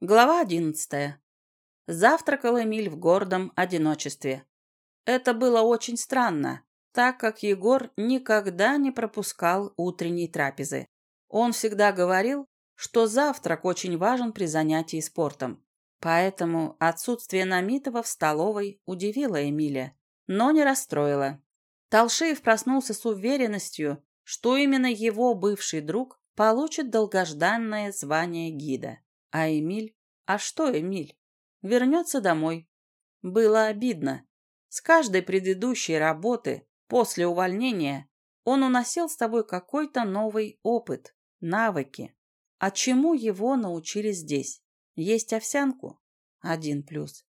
Глава одиннадцатая. Завтракал Эмиль в гордом одиночестве. Это было очень странно, так как Егор никогда не пропускал утренней трапезы. Он всегда говорил, что завтрак очень важен при занятии спортом. Поэтому отсутствие Намитова в столовой удивило Эмиля, но не расстроило. Толшеев проснулся с уверенностью, что именно его бывший друг получит долгожданное звание гида. А Эмиль? А что Эмиль? Вернется домой. Было обидно. С каждой предыдущей работы, после увольнения, он уносил с тобой какой-то новый опыт, навыки. А чему его научили здесь? Есть овсянку? Один плюс.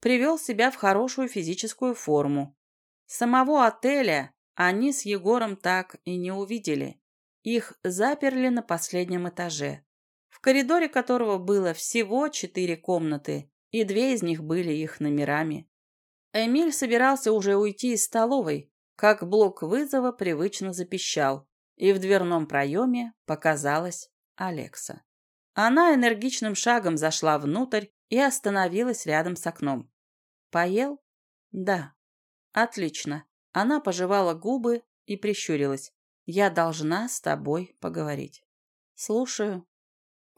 Привел себя в хорошую физическую форму. Самого отеля они с Егором так и не увидели. Их заперли на последнем этаже в коридоре которого было всего четыре комнаты, и две из них были их номерами. Эмиль собирался уже уйти из столовой, как блок вызова привычно запищал, и в дверном проеме показалась Алекса. Она энергичным шагом зашла внутрь и остановилась рядом с окном. «Поел?» «Да». «Отлично». Она пожевала губы и прищурилась. «Я должна с тобой поговорить». «Слушаю».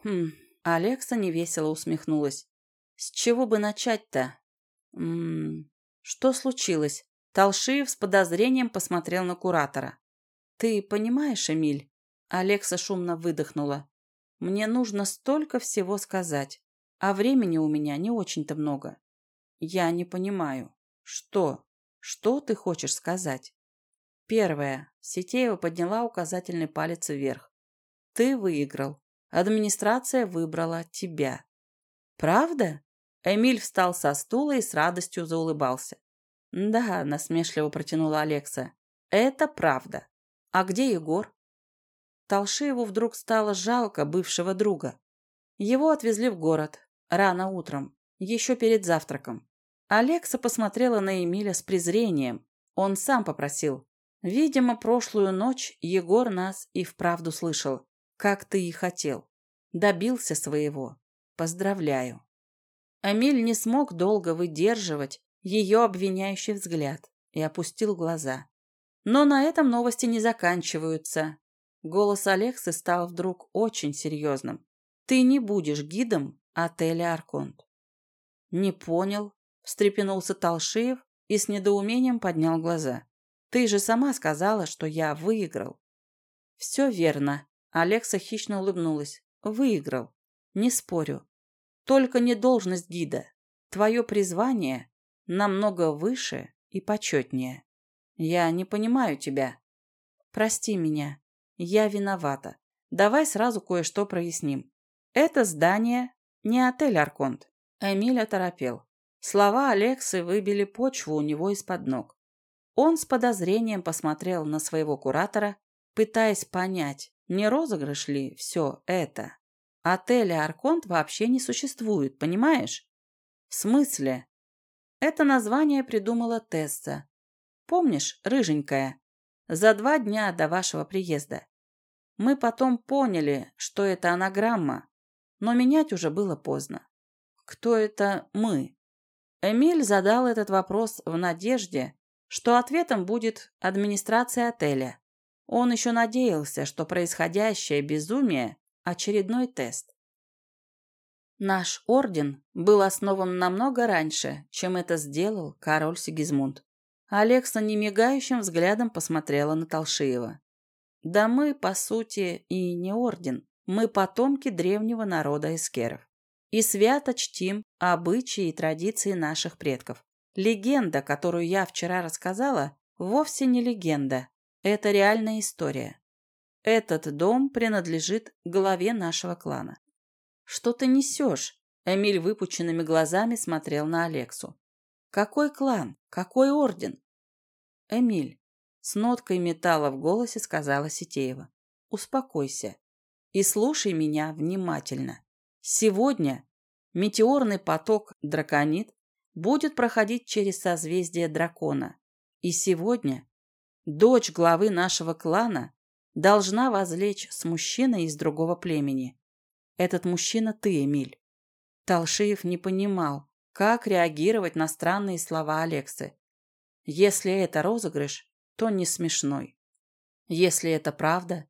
Хм, Алекса невесело усмехнулась. С чего бы начать-то? Ммм, что случилось? Толшиев с подозрением посмотрел на куратора. Ты понимаешь, Эмиль? Алекса шумно выдохнула. Мне нужно столько всего сказать, а времени у меня не очень-то много. Я не понимаю. Что? Что ты хочешь сказать? Первое. Сетеева подняла указательный палец вверх. Ты выиграл. Администрация выбрала тебя. Правда? Эмиль встал со стула и с радостью заулыбался. Да, насмешливо протянула Алекса. Это правда. А где Егор? Толшиеву вдруг стало жалко бывшего друга. Его отвезли в город рано утром, еще перед завтраком. Алекса посмотрела на Эмиля с презрением. Он сам попросил. Видимо, прошлую ночь Егор нас и вправду слышал как ты и хотел. Добился своего. Поздравляю. Амиль не смог долго выдерживать ее обвиняющий взгляд и опустил глаза. Но на этом новости не заканчиваются. Голос Алексы стал вдруг очень серьезным. «Ты не будешь гидом отеля «Арконт». «Не понял», — встрепенулся Толшиев и с недоумением поднял глаза. «Ты же сама сказала, что я выиграл». «Все верно», Алекса хищно улыбнулась. Выиграл. Не спорю. Только не должность гида. Твое призвание намного выше и почетнее. Я не понимаю тебя. Прости меня. Я виновата. Давай сразу кое-что проясним. Это здание не отель Арконт. Эмиль оторопел. Слова Алексы выбили почву у него из-под ног. Он с подозрением посмотрел на своего куратора, пытаясь понять, не розыгрыш ли все это? Отеля Арконт вообще не существует, понимаешь? В смысле? Это название придумала Тесса. Помнишь, рыженькая? За два дня до вашего приезда. Мы потом поняли, что это анаграмма, но менять уже было поздно. Кто это мы? Эмиль задал этот вопрос в надежде, что ответом будет администрация отеля. Он еще надеялся, что происходящее безумие – очередной тест. Наш орден был основан намного раньше, чем это сделал король Сигизмунд. Алекса немигающим взглядом посмотрела на Толшиева. Да мы, по сути, и не орден. Мы потомки древнего народа эскеров. И свято чтим обычаи и традиции наших предков. Легенда, которую я вчера рассказала, вовсе не легенда, это реальная история. Этот дом принадлежит главе нашего клана. Что ты несешь? Эмиль выпученными глазами смотрел на Алексу. Какой клан? Какой орден? Эмиль, с ноткой металла в голосе сказала Сетеева. Успокойся и слушай меня внимательно. Сегодня метеорный поток драконит будет проходить через созвездие дракона. И сегодня Дочь главы нашего клана должна возлечь с мужчиной из другого племени. Этот мужчина ты, Эмиль. Талшиев не понимал, как реагировать на странные слова Алексы. Если это розыгрыш, то не смешной. Если это правда,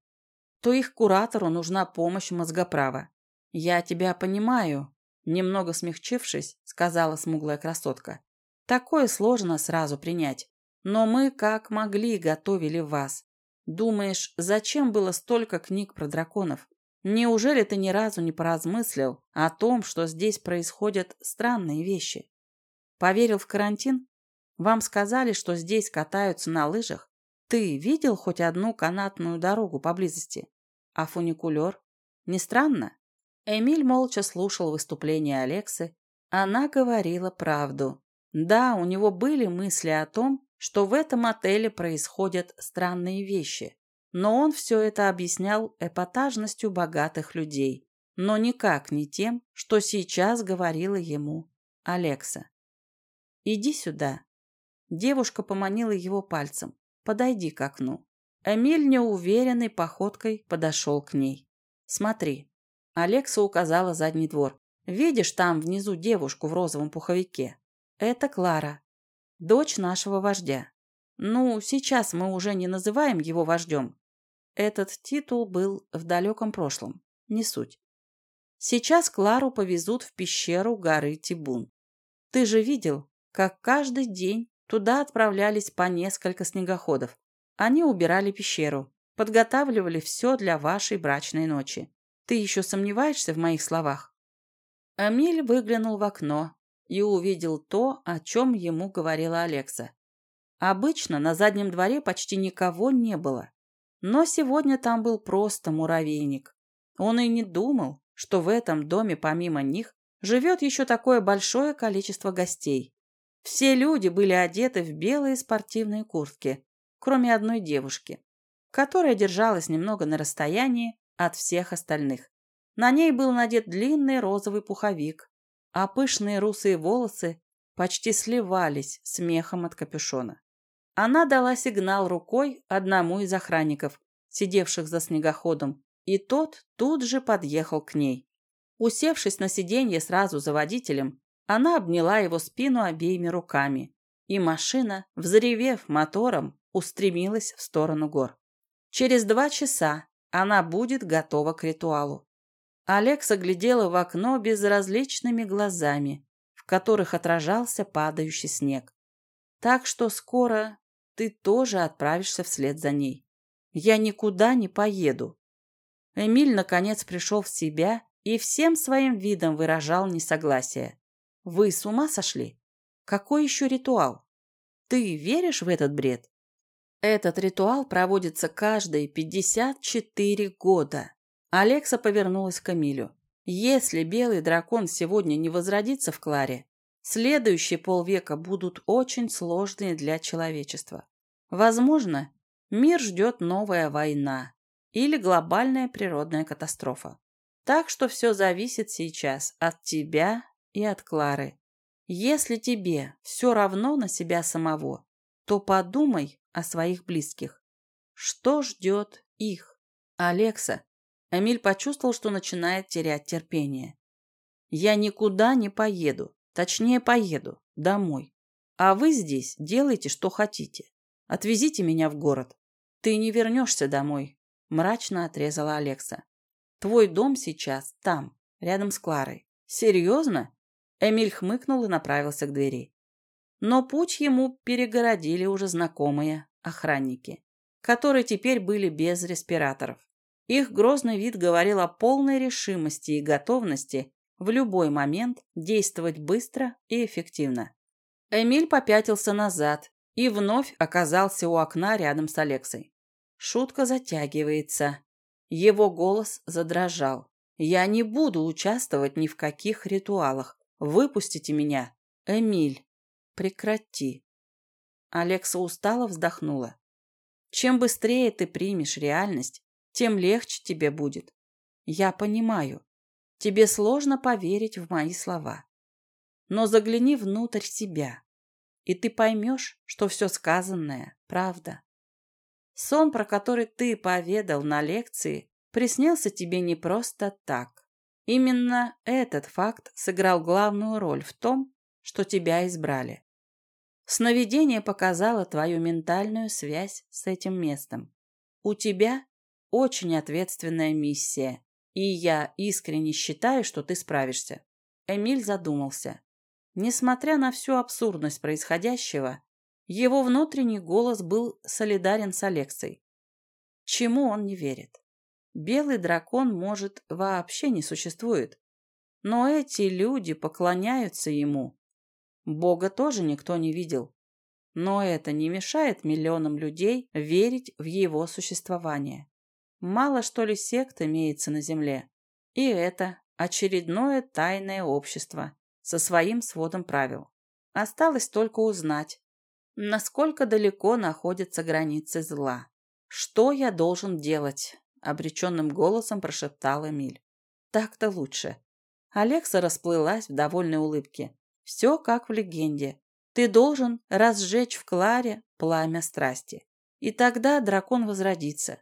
то их куратору нужна помощь мозгоправа. «Я тебя понимаю», — немного смягчившись, сказала смуглая красотка. «Такое сложно сразу принять. Но мы, как могли, готовили вас. Думаешь, зачем было столько книг про драконов? Неужели ты ни разу не поразмыслил о том, что здесь происходят странные вещи? Поверил в карантин? Вам сказали, что здесь катаются на лыжах? Ты видел хоть одну канатную дорогу поблизости? А фуникулер? Не странно? Эмиль молча слушал выступление Алексы. Она говорила правду. Да, у него были мысли о том, что в этом отеле происходят странные вещи. Но он все это объяснял эпатажностью богатых людей, но никак не тем, что сейчас говорила ему Алекса. «Иди сюда». Девушка поманила его пальцем. «Подойди к окну». Эмиль неуверенной походкой подошел к ней. «Смотри». Алекса указала задний двор. «Видишь там внизу девушку в розовом пуховике? Это Клара, дочь нашего вождя. Ну, сейчас мы уже не называем его вождем, этот титул был в далеком прошлом, не суть. Сейчас Клару повезут в пещеру горы Тибун. Ты же видел, как каждый день туда отправлялись по несколько снегоходов. Они убирали пещеру, подготавливали все для вашей брачной ночи. Ты еще сомневаешься в моих словах?» Амиль выглянул в окно и увидел то, о чем ему говорила Алекса. Обычно на заднем дворе почти никого не было. Но сегодня там был просто муравейник. Он и не думал, что в этом доме помимо них живет еще такое большое количество гостей. Все люди были одеты в белые спортивные куртки, кроме одной девушки, которая держалась немного на расстоянии от всех остальных. На ней был надет длинный розовый пуховик, а пышные русые волосы почти сливались с мехом от капюшона. Она дала сигнал рукой одному из охранников, сидевших за снегоходом, и тот тут же подъехал к ней. Усевшись на сиденье сразу за водителем, она обняла его спину обеими руками, и машина, взревев мотором, устремилась в сторону гор. Через два часа она будет готова к ритуалу. Алекса глядела в окно безразличными глазами, в которых отражался падающий снег. Так что скоро ты тоже отправишься вслед за ней. Я никуда не поеду. Эмиль наконец пришел в себя и всем своим видом выражал несогласие. Вы с ума сошли? Какой еще ритуал? Ты веришь в этот бред? Этот ритуал проводится каждые 54 года. Алекса повернулась к Эмилю. Если белый дракон сегодня не возродится в Кларе, Следующие полвека будут очень сложные для человечества. Возможно, мир ждет новая война или глобальная природная катастрофа. Так что все зависит сейчас от тебя и от Клары. Если тебе все равно на себя самого, то подумай о своих близких. Что ждет их? Алекса. Эмиль почувствовал, что начинает терять терпение. Я никуда не поеду. Точнее, поеду. Домой. А вы здесь делайте, что хотите. Отвезите меня в город. Ты не вернешься домой, мрачно отрезала Алекса. Твой дом сейчас там, рядом с Кларой. Серьезно? Эмиль хмыкнул и направился к двери. Но путь ему перегородили уже знакомые охранники, которые теперь были без респираторов. Их грозный вид говорил о полной решимости и готовности в любой момент действовать быстро и эффективно. Эмиль попятился назад и вновь оказался у окна рядом с Алексой. Шутка затягивается. Его голос задрожал. «Я не буду участвовать ни в каких ритуалах. Выпустите меня. Эмиль, прекрати». Алекса устало вздохнула. «Чем быстрее ты примешь реальность, тем легче тебе будет. Я понимаю. Тебе сложно поверить в мои слова. Но загляни внутрь себя, и ты поймешь, что все сказанное – правда. Сон, про который ты поведал на лекции, приснился тебе не просто так. Именно этот факт сыграл главную роль в том, что тебя избрали. Сновидение показало твою ментальную связь с этим местом. У тебя очень ответственная миссия, и я искренне считаю, что ты справишься. Эмиль задумался. Несмотря на всю абсурдность происходящего, его внутренний голос был солидарен с Алексой. Чему он не верит? Белый дракон, может, вообще не существует. Но эти люди поклоняются ему. Бога тоже никто не видел. Но это не мешает миллионам людей верить в его существование. Мало что ли сект имеется на Земле. И это очередное тайное общество со своим сводом правил. Осталось только узнать, насколько далеко находятся границы зла. Что я должен делать? обреченным голосом прошептал Эмиль. Так-то лучше. Алекса расплылась в довольной улыбке. Все как в легенде. Ты должен разжечь в Кларе пламя страсти. И тогда дракон возродится.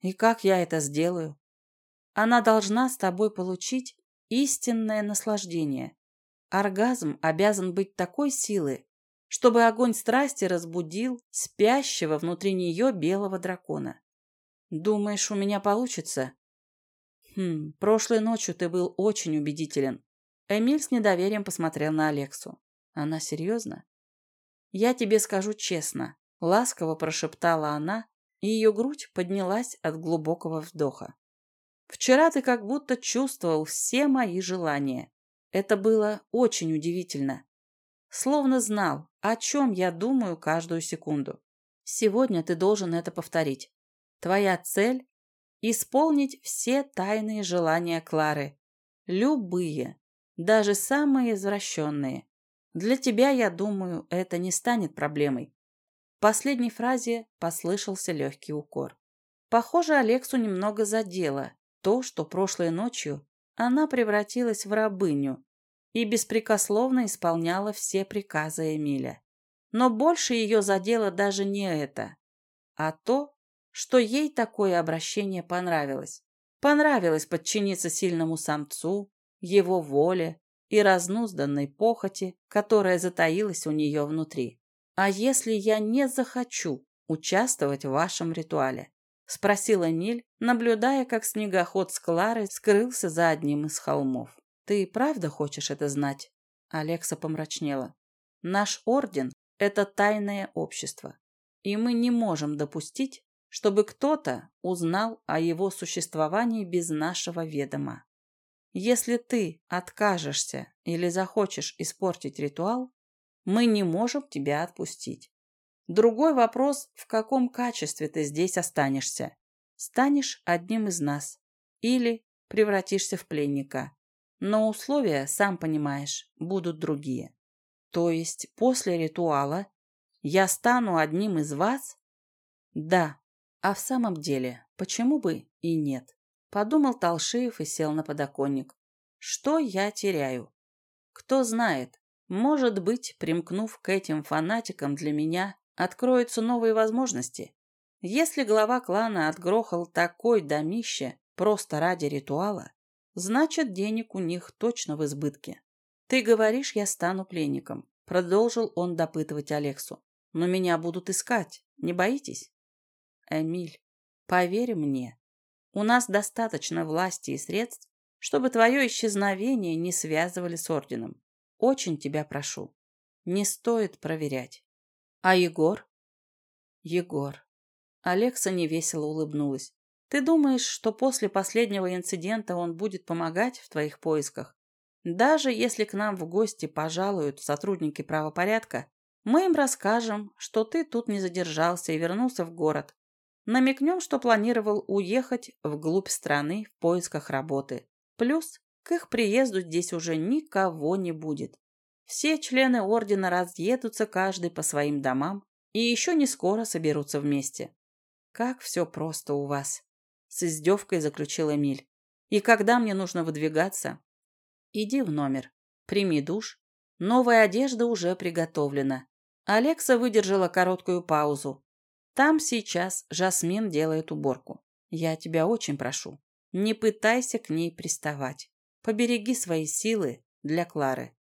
И как я это сделаю? Она должна с тобой получить истинное наслаждение. Оргазм обязан быть такой силы, чтобы огонь страсти разбудил спящего внутри нее белого дракона. Думаешь, у меня получится? Хм, прошлой ночью ты был очень убедителен. Эмиль с недоверием посмотрел на Алексу. Она серьезно? Я тебе скажу честно. Ласково прошептала она, ее грудь поднялась от глубокого вдоха. Вчера ты как будто чувствовал все мои желания. Это было очень удивительно. Словно знал, о чем я думаю каждую секунду. Сегодня ты должен это повторить. Твоя цель – исполнить все тайные желания Клары. Любые, даже самые извращенные. Для тебя, я думаю, это не станет проблемой. В последней фразе послышался легкий укор. Похоже, Алексу немного задело то, что прошлой ночью она превратилась в рабыню и беспрекословно исполняла все приказы Эмиля. Но больше ее задело даже не это, а то, что ей такое обращение понравилось. Понравилось подчиниться сильному самцу, его воле и разнузданной похоти, которая затаилась у нее внутри. «А если я не захочу участвовать в вашем ритуале?» — спросил Эмиль, наблюдая, как снегоход с Кларой скрылся за одним из холмов. «Ты правда хочешь это знать?» Алекса помрачнела. «Наш орден — это тайное общество, и мы не можем допустить, чтобы кто-то узнал о его существовании без нашего ведома. Если ты откажешься или захочешь испортить ритуал, мы не можем тебя отпустить. Другой вопрос, в каком качестве ты здесь останешься. Станешь одним из нас или превратишься в пленника. Но условия, сам понимаешь, будут другие. То есть после ритуала я стану одним из вас? Да, а в самом деле, почему бы и нет? Подумал Толшиев и сел на подоконник. Что я теряю? Кто знает, может быть, примкнув к этим фанатикам для меня, откроются новые возможности. Если глава клана отгрохал такой домище просто ради ритуала, значит, денег у них точно в избытке. Ты говоришь, я стану пленником, продолжил он допытывать Алексу. Но меня будут искать, не боитесь? Эмиль, поверь мне, у нас достаточно власти и средств, чтобы твое исчезновение не связывали с орденом. Очень тебя прошу. Не стоит проверять. А Егор? Егор. Алекса невесело улыбнулась. Ты думаешь, что после последнего инцидента он будет помогать в твоих поисках? Даже если к нам в гости пожалуют сотрудники правопорядка, мы им расскажем, что ты тут не задержался и вернулся в город, Намекнем, что планировал уехать вглубь страны в поисках работы. Плюс к их приезду здесь уже никого не будет. Все члены ордена разъедутся каждый по своим домам и еще не скоро соберутся вместе. Как все просто у вас, с издевкой заключил Эмиль. И когда мне нужно выдвигаться? Иди в номер, прими душ. Новая одежда уже приготовлена. Алекса выдержала короткую паузу, там сейчас Жасмин делает уборку. Я тебя очень прошу, не пытайся к ней приставать. Побереги свои силы для Клары.